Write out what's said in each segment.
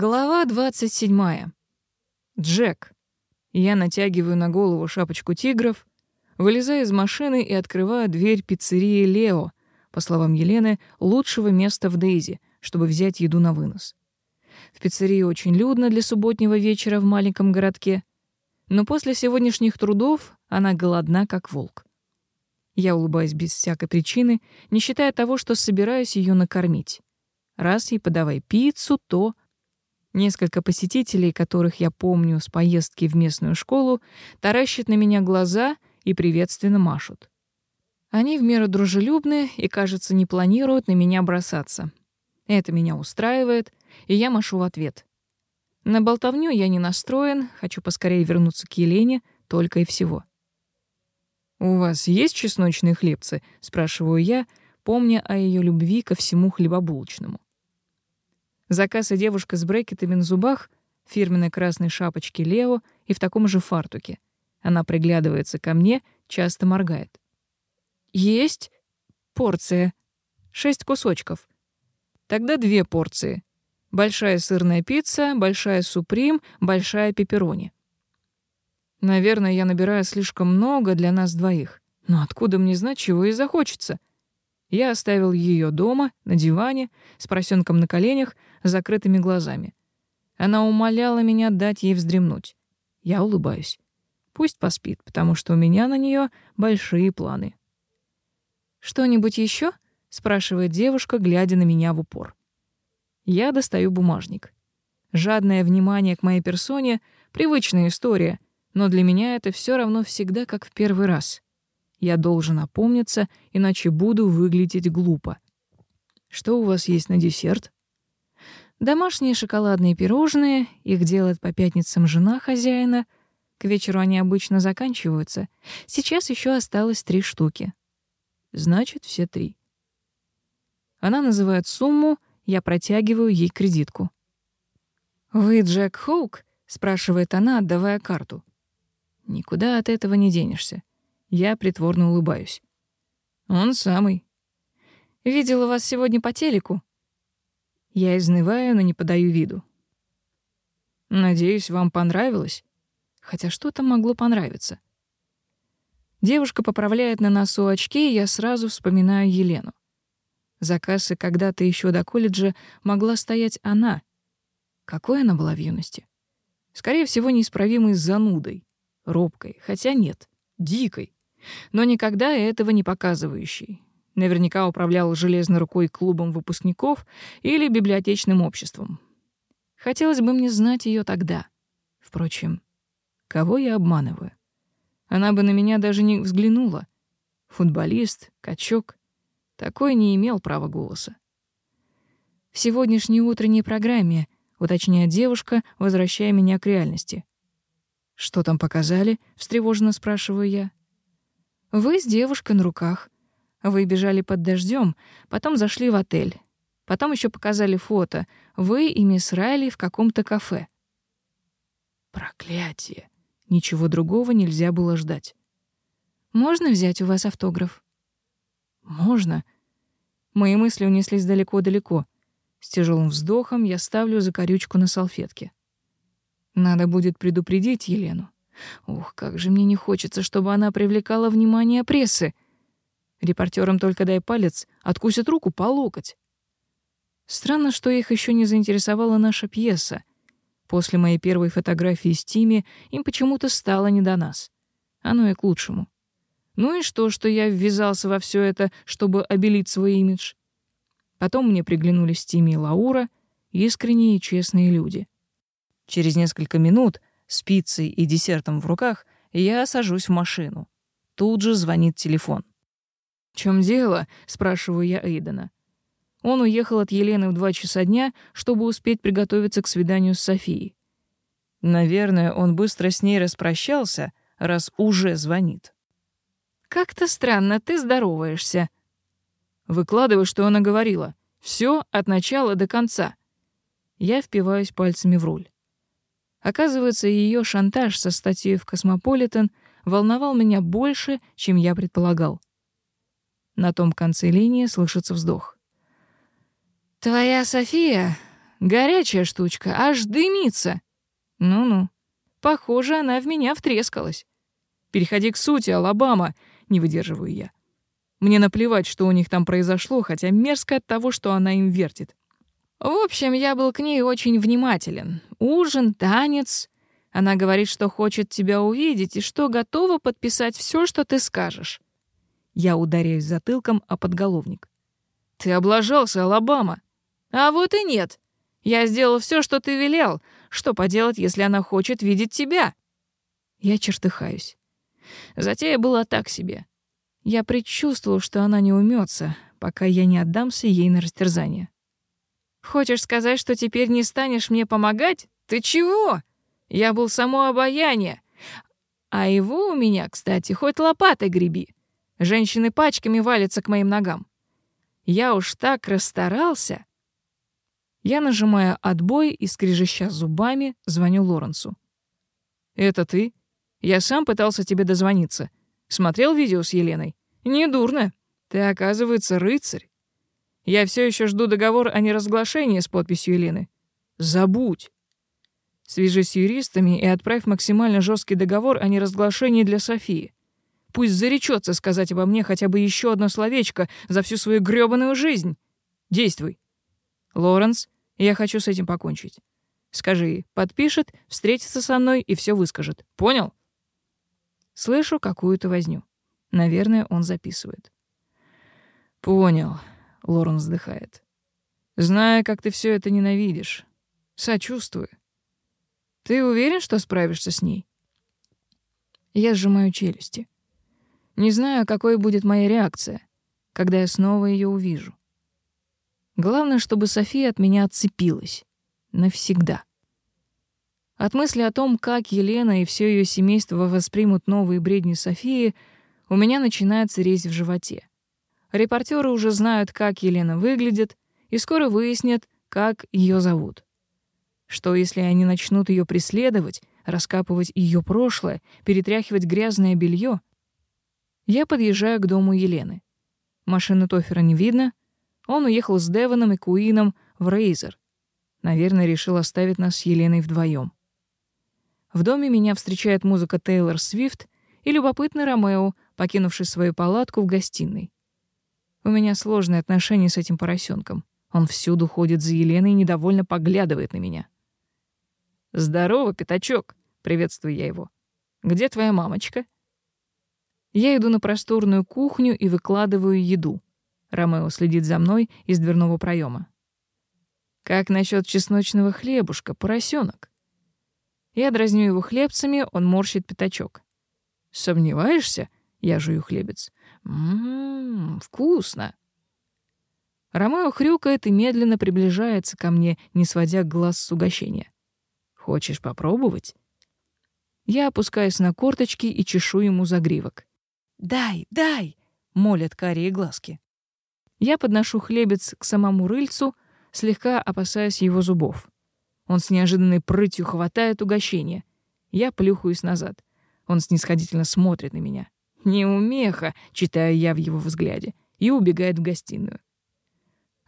Глава 27. Джек. Я натягиваю на голову шапочку тигров, вылезаю из машины и открываю дверь пиццерии «Лео», по словам Елены, лучшего места в Дейзи, чтобы взять еду на вынос. В пиццерии очень людно для субботнего вечера в маленьком городке, но после сегодняшних трудов она голодна, как волк. Я улыбаюсь без всякой причины, не считая того, что собираюсь ее накормить. Раз ей подавай пиццу, то Несколько посетителей, которых я помню с поездки в местную школу, таращат на меня глаза и приветственно машут. Они в меру дружелюбны и, кажется, не планируют на меня бросаться. Это меня устраивает, и я машу в ответ. На болтовню я не настроен, хочу поскорее вернуться к Елене, только и всего. «У вас есть чесночные хлебцы?» — спрашиваю я, помня о ее любви ко всему хлебобулочному. Заказ и девушка с брекетами на зубах, фирменной красной шапочке Лео и в таком же фартуке. Она приглядывается ко мне, часто моргает. «Есть порция. Шесть кусочков. Тогда две порции. Большая сырная пицца, большая суприм, большая пепперони». Наверное, я набираю слишком много для нас двоих. Но откуда мне знать, чего и захочется? Я оставил ее дома, на диване, с поросенком на коленях, закрытыми глазами. Она умоляла меня дать ей вздремнуть. Я улыбаюсь. Пусть поспит, потому что у меня на нее большие планы. «Что-нибудь еще? спрашивает девушка, глядя на меня в упор. Я достаю бумажник. Жадное внимание к моей персоне — привычная история, но для меня это все равно всегда как в первый раз. Я должен опомниться, иначе буду выглядеть глупо. «Что у вас есть на десерт?» Домашние шоколадные пирожные, их делает по пятницам жена хозяина. К вечеру они обычно заканчиваются. Сейчас еще осталось три штуки. Значит, все три. Она называет сумму, я протягиваю ей кредитку. «Вы Джек Хоук?» — спрашивает она, отдавая карту. «Никуда от этого не денешься». Я притворно улыбаюсь. «Он самый». «Видела вас сегодня по телеку», я изнываю, но не подаю виду. Надеюсь, вам понравилось? Хотя что-то могло понравиться. Девушка поправляет на носу очки, и я сразу вспоминаю Елену. За кассой когда-то еще до колледжа могла стоять она. Какой она была в юности? Скорее всего, неисправимой занудой, робкой, хотя нет, дикой, но никогда этого не показывающей, наверняка управлял железной рукой клубом выпускников или библиотечным обществом. Хотелось бы мне знать ее тогда. Впрочем, кого я обманываю? Она бы на меня даже не взглянула. Футболист, качок. Такой не имел права голоса. В сегодняшней утренней программе, уточняет девушка, возвращая меня к реальности. «Что там показали?» — встревоженно спрашиваю я. «Вы с девушкой на руках», вы бежали под дождем, потом зашли в отель. Потом еще показали фото. Вы и мисс Райли в каком-то кафе. Проклятие. Ничего другого нельзя было ждать. Можно взять у вас автограф? Можно. Мои мысли унеслись далеко-далеко. С тяжелым вздохом я ставлю закорючку на салфетке. Надо будет предупредить Елену. Ух, как же мне не хочется, чтобы она привлекала внимание прессы. Репортерам только дай палец, откусят руку по локоть. Странно, что их еще не заинтересовала наша пьеса. После моей первой фотографии с Тими им почему-то стало не до нас. Оно и к лучшему. Ну и что, что я ввязался во все это, чтобы обелить свой имидж? Потом мне приглянулись Тими и Лаура, искренние и честные люди. Через несколько минут, с пиццей и десертом в руках, я сажусь в машину. Тут же звонит телефон. Чем дело?» — спрашиваю я Эйдена. Он уехал от Елены в два часа дня, чтобы успеть приготовиться к свиданию с Софией. Наверное, он быстро с ней распрощался, раз уже звонит. «Как-то странно, ты здороваешься». Выкладываю, что она говорила. Все от начала до конца. Я впиваюсь пальцами в руль. Оказывается, ее шантаж со статьей в «Космополитен» волновал меня больше, чем я предполагал. На том конце линии слышится вздох. «Твоя София — горячая штучка, аж дымится!» «Ну-ну, похоже, она в меня втрескалась». «Переходи к сути, Алабама!» — не выдерживаю я. Мне наплевать, что у них там произошло, хотя мерзко от того, что она им вертит. В общем, я был к ней очень внимателен. Ужин, танец. Она говорит, что хочет тебя увидеть и что готова подписать все, что ты скажешь. Я ударяюсь затылком о подголовник. «Ты облажался, Алабама!» «А вот и нет! Я сделал все, что ты велел. Что поделать, если она хочет видеть тебя?» Я чертыхаюсь. Затея была так себе. Я предчувствовал, что она не умется, пока я не отдамся ей на растерзание. «Хочешь сказать, что теперь не станешь мне помогать? Ты чего? Я был само обаяние. А его у меня, кстати, хоть лопатой греби. Женщины пачками валятся к моим ногам. Я уж так расстарался. Я нажимаю отбой и, скрежеща зубами, звоню Лоренсу. «Это ты? Я сам пытался тебе дозвониться. Смотрел видео с Еленой? Недурно. Ты, оказывается, рыцарь. Я все еще жду договор о неразглашении с подписью Елены. Забудь. Свяжись с юристами и отправь максимально жесткий договор о неразглашении для Софии. Пусть заречется сказать обо мне хотя бы еще одно словечко за всю свою грёбаную жизнь. Действуй. Лоренс, я хочу с этим покончить. Скажи ей, подпишет, встретится со мной и все выскажет. Понял? Слышу какую-то возню. Наверное, он записывает. Понял, Лоренс, вздыхает. Знаю, как ты все это ненавидишь. Сочувствую. Ты уверен, что справишься с ней? Я сжимаю челюсти. Не знаю, какой будет моя реакция, когда я снова ее увижу. Главное, чтобы София от меня отцепилась. Навсегда. От мысли о том, как Елена и все ее семейство воспримут новые бредни Софии, у меня начинается резь в животе. Репортеры уже знают, как Елена выглядит, и скоро выяснят, как ее зовут. Что, если они начнут ее преследовать, раскапывать ее прошлое, перетряхивать грязное белье? Я подъезжаю к дому Елены. Машины Тофера не видно. Он уехал с Деваном и Куином в Рейзер. Наверное, решил оставить нас с Еленой вдвоем. В доме меня встречает музыка Тейлор Свифт и любопытный Ромео, покинувший свою палатку в гостиной. У меня сложные отношения с этим поросенком. Он всюду ходит за Еленой и недовольно поглядывает на меня. «Здорово, пятачок!» — приветствую я его. «Где твоя мамочка?» Я иду на просторную кухню и выкладываю еду. Ромео следит за мной из дверного проема. «Как насчет чесночного хлебушка, поросенок?» Я дразню его хлебцами, он морщит пятачок. «Сомневаешься?» — я жую хлебец. «Ммм, вкусно!» Ромео хрюкает и медленно приближается ко мне, не сводя глаз с угощения. «Хочешь попробовать?» Я опускаюсь на корточки и чешу ему загривок. Дай, дай!» — молят карие глазки. Я подношу хлебец к самому рыльцу, слегка опасаясь его зубов. Он с неожиданной прытью хватает угощение. Я плюхаюсь назад. Он снисходительно смотрит на меня. «Неумеха!» — читаю я в его взгляде. И убегает в гостиную.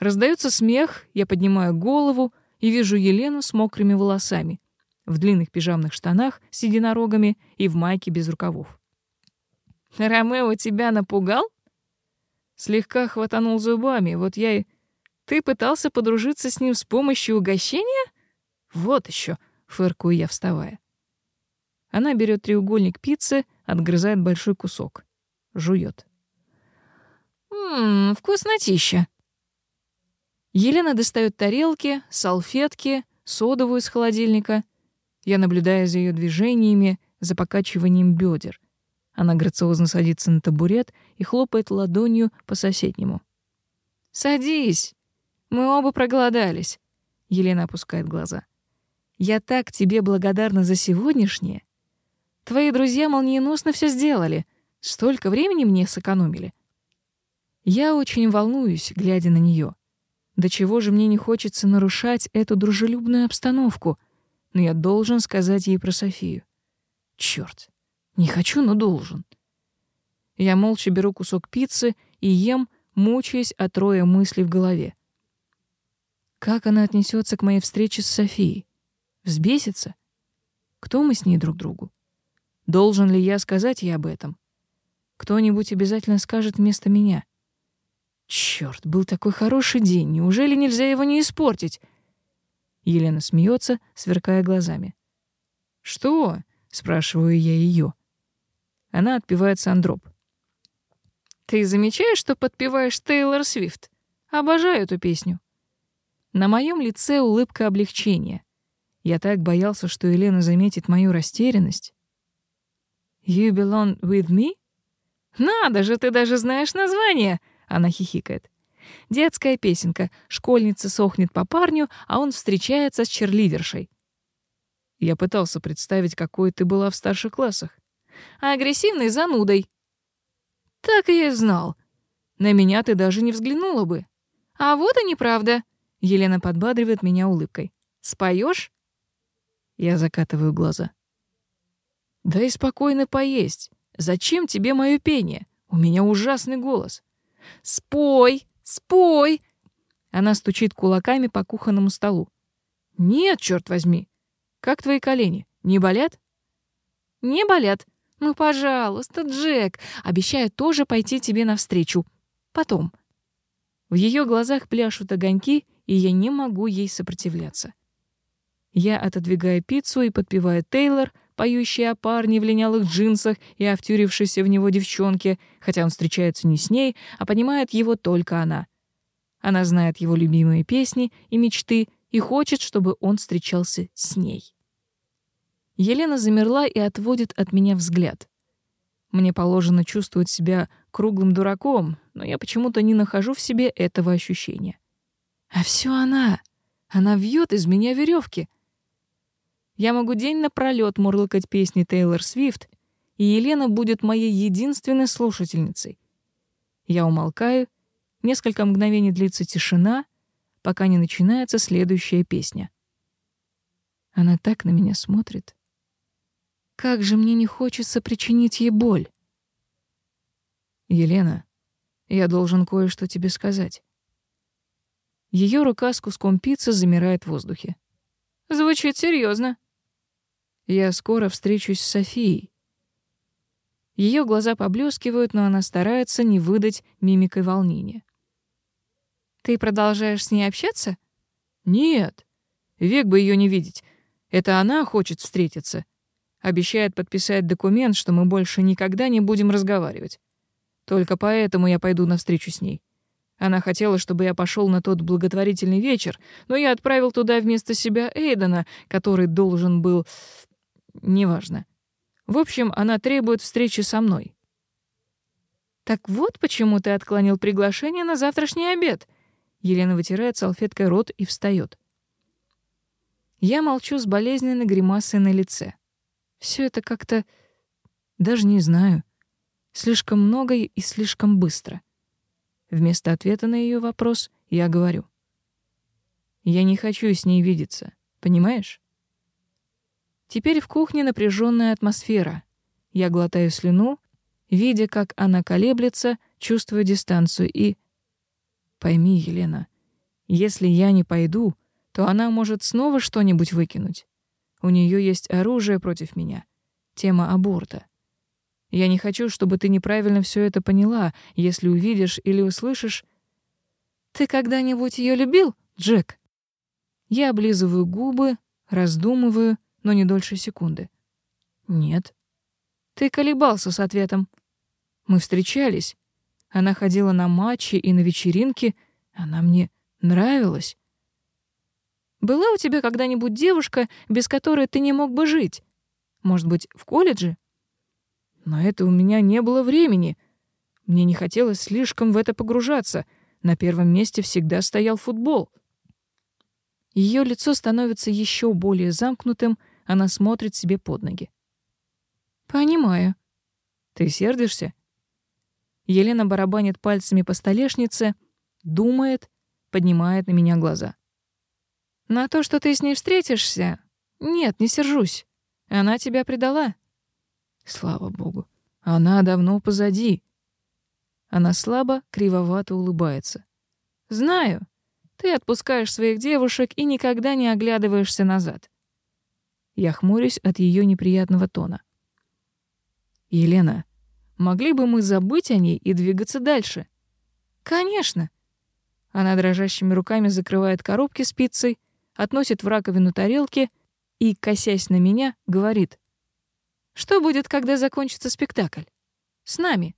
Раздается смех, я поднимаю голову и вижу Елену с мокрыми волосами, в длинных пижамных штанах с единорогами и в майке без рукавов. Ромео тебя напугал? Слегка хватанул зубами. Вот я и... Ты пытался подружиться с ним с помощью угощения? Вот еще, фыркую я, вставая. Она берет треугольник пиццы, отгрызает большой кусок. Жует. Ммм, вкуснотища. Елена достает тарелки, салфетки, содовую из холодильника. Я наблюдаю за ее движениями, за покачиванием бедер. Она грациозно садится на табурет и хлопает ладонью по соседнему. «Садись! Мы оба проголодались!» Елена опускает глаза. «Я так тебе благодарна за сегодняшнее! Твои друзья молниеносно все сделали. Столько времени мне сэкономили!» Я очень волнуюсь, глядя на нее. До чего же мне не хочется нарушать эту дружелюбную обстановку, но я должен сказать ей про Софию. Черт! Не хочу, но должен. Я молча беру кусок пиццы и ем, мучаясь от роя мыслей в голове. Как она отнесется к моей встрече с Софией? Взбесится? Кто мы с ней друг другу? Должен ли я сказать ей об этом? Кто-нибудь обязательно скажет вместо меня. Черт, был такой хороший день, неужели нельзя его не испортить? Елена смеется, сверкая глазами. Что? спрашиваю я ее. Она отпивает сандроп. «Ты замечаешь, что подпеваешь Тейлор Свифт? Обожаю эту песню». На моем лице улыбка облегчения. Я так боялся, что Елена заметит мою растерянность. «You belong with me?» «Надо же, ты даже знаешь название!» — она хихикает. Детская песенка. Школьница сохнет по парню, а он встречается с черлидершей. Я пытался представить, какой ты была в старших классах а агрессивной занудой. Так и я знал. На меня ты даже не взглянула бы. А вот и неправда. Елена подбадривает меня улыбкой. Споешь? Я закатываю глаза. Да и спокойно поесть. Зачем тебе мое пение? У меня ужасный голос. Спой, спой. Она стучит кулаками по кухонному столу. Нет, черт возьми. Как твои колени? Не болят? Не болят. «Ну, пожалуйста, Джек, обещаю тоже пойти тебе навстречу. Потом». В ее глазах пляшут огоньки, и я не могу ей сопротивляться. Я отодвигаю пиццу и подпеваю Тейлор, поющий о парне в линялых джинсах и о втюрившейся в него девчонке, хотя он встречается не с ней, а понимает его только она. Она знает его любимые песни и мечты и хочет, чтобы он встречался с ней. Елена замерла и отводит от меня взгляд. Мне положено чувствовать себя круглым дураком, но я почему-то не нахожу в себе этого ощущения. А все она. Она вьет из меня веревки. Я могу день напролёт мурлыкать песни Тейлор Свифт, и Елена будет моей единственной слушательницей. Я умолкаю, несколько мгновений длится тишина, пока не начинается следующая песня. Она так на меня смотрит. Как же мне не хочется причинить ей боль. Елена, я должен кое-что тебе сказать. Ее рука с куском пиццы замирает в воздухе. Звучит серьезно. Я скоро встречусь с Софией. Ее глаза поблескивают, но она старается не выдать мимикой волнения. Ты продолжаешь с ней общаться? Нет. Век бы ее не видеть. Это она хочет встретиться. Обещает подписать документ, что мы больше никогда не будем разговаривать. Только поэтому я пойду навстречу с ней. Она хотела, чтобы я пошел на тот благотворительный вечер, но я отправил туда вместо себя Эйдена, который должен был... Неважно. В общем, она требует встречи со мной. «Так вот почему ты отклонил приглашение на завтрашний обед!» Елена вытирает салфеткой рот и встает. Я молчу с болезненной гримасой на лице. Все это как-то... даже не знаю. Слишком много и слишком быстро. Вместо ответа на ее вопрос я говорю. Я не хочу с ней видеться, понимаешь? Теперь в кухне напряженная атмосфера. Я глотаю слюну, видя, как она колеблется, чувствую дистанцию и... Пойми, Елена, если я не пойду, то она может снова что-нибудь выкинуть. У нее есть оружие против меня. Тема аборта. Я не хочу, чтобы ты неправильно все это поняла, если увидишь или услышишь. Ты когда-нибудь ее любил, Джек? Я облизываю губы, раздумываю, но не дольше секунды. Нет. Ты колебался с ответом. Мы встречались. Она ходила на матчи и на вечеринки. Она мне нравилась. Была у тебя когда-нибудь девушка, без которой ты не мог бы жить? Может быть, в колледже? Но это у меня не было времени. Мне не хотелось слишком в это погружаться. На первом месте всегда стоял футбол. Ее лицо становится еще более замкнутым, она смотрит себе под ноги. Понимаю. Ты сердишься? Елена барабанит пальцами по столешнице, думает, поднимает на меня глаза. На то, что ты с ней встретишься? Нет, не сержусь. Она тебя предала. Слава богу. Она давно позади. Она слабо, кривовато улыбается. Знаю. Ты отпускаешь своих девушек и никогда не оглядываешься назад. Я хмурюсь от ее неприятного тона. Елена, могли бы мы забыть о ней и двигаться дальше? Конечно. Она дрожащими руками закрывает коробки с пиццей, относит в раковину тарелки и, косясь на меня, говорит. «Что будет, когда закончится спектакль? С нами?»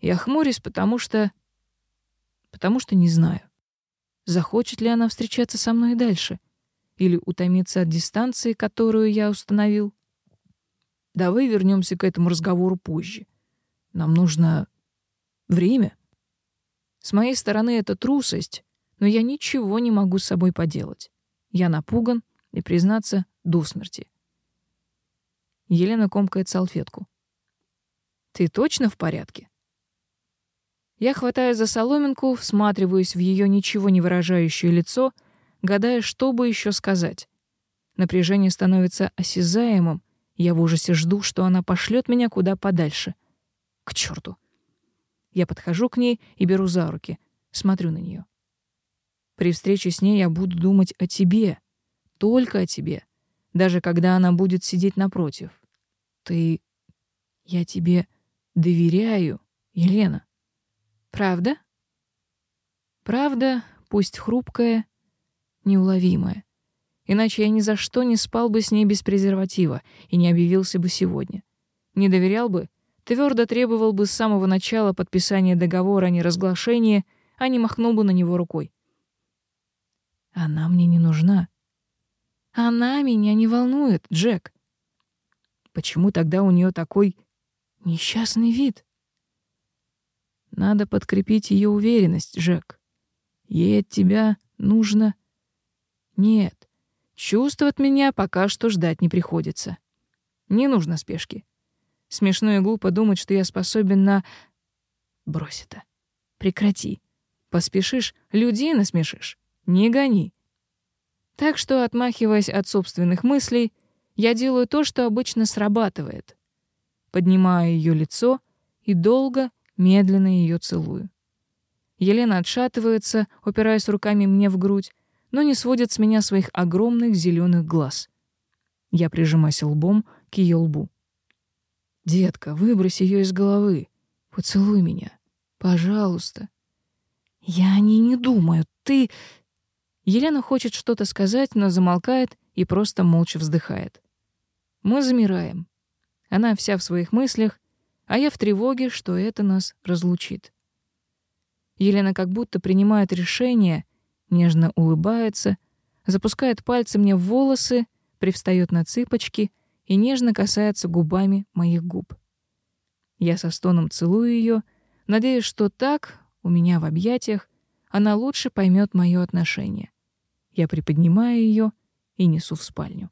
Я хмурюсь, потому что... Потому что не знаю, захочет ли она встречаться со мной дальше или утомится от дистанции, которую я установил. Давай вернемся к этому разговору позже. Нам нужно время. С моей стороны это трусость, но я ничего не могу с собой поделать. Я напуган и, признаться, до смерти. Елена комкает салфетку. «Ты точно в порядке?» Я хватаю за соломинку, всматриваюсь в ее ничего не выражающее лицо, гадая, что бы еще сказать. Напряжение становится осязаемым. Я в ужасе жду, что она пошлет меня куда подальше. К черту. Я подхожу к ней и беру за руки, смотрю на нее. При встрече с ней я буду думать о тебе, только о тебе, даже когда она будет сидеть напротив. Ты... Я тебе доверяю, Елена. Правда? Правда, пусть хрупкая, неуловимая. Иначе я ни за что не спал бы с ней без презерватива и не объявился бы сегодня. Не доверял бы, твердо требовал бы с самого начала подписания договора о неразглашении, а не махнул бы на него рукой. Она мне не нужна. Она меня не волнует, Джек. Почему тогда у нее такой несчастный вид? Надо подкрепить ее уверенность, Джек. Ей от тебя нужно... Нет, чувствовать меня пока что ждать не приходится. Не нужно спешки. Смешно и глупо думать, что я способен на... Брось это. Прекрати. Поспешишь, людей насмешишь. Не гони. Так что, отмахиваясь от собственных мыслей, я делаю то, что обычно срабатывает. Поднимаю ее лицо и долго, медленно ее целую. Елена отшатывается, упираясь руками мне в грудь, но не сводит с меня своих огромных зеленых глаз. Я прижимаюсь лбом к ее лбу. «Детка, выбрось ее из головы. Поцелуй меня. Пожалуйста». «Я о ней не думаю. Ты... Елена хочет что-то сказать, но замолкает и просто молча вздыхает. Мы замираем. Она вся в своих мыслях, а я в тревоге, что это нас разлучит. Елена как будто принимает решение, нежно улыбается, запускает пальцы мне в волосы, привстает на цыпочки и нежно касается губами моих губ. Я со стоном целую ее, надеясь, что так, у меня в объятиях, она лучше поймет мое отношение. Я приподнимаю ее и несу в спальню.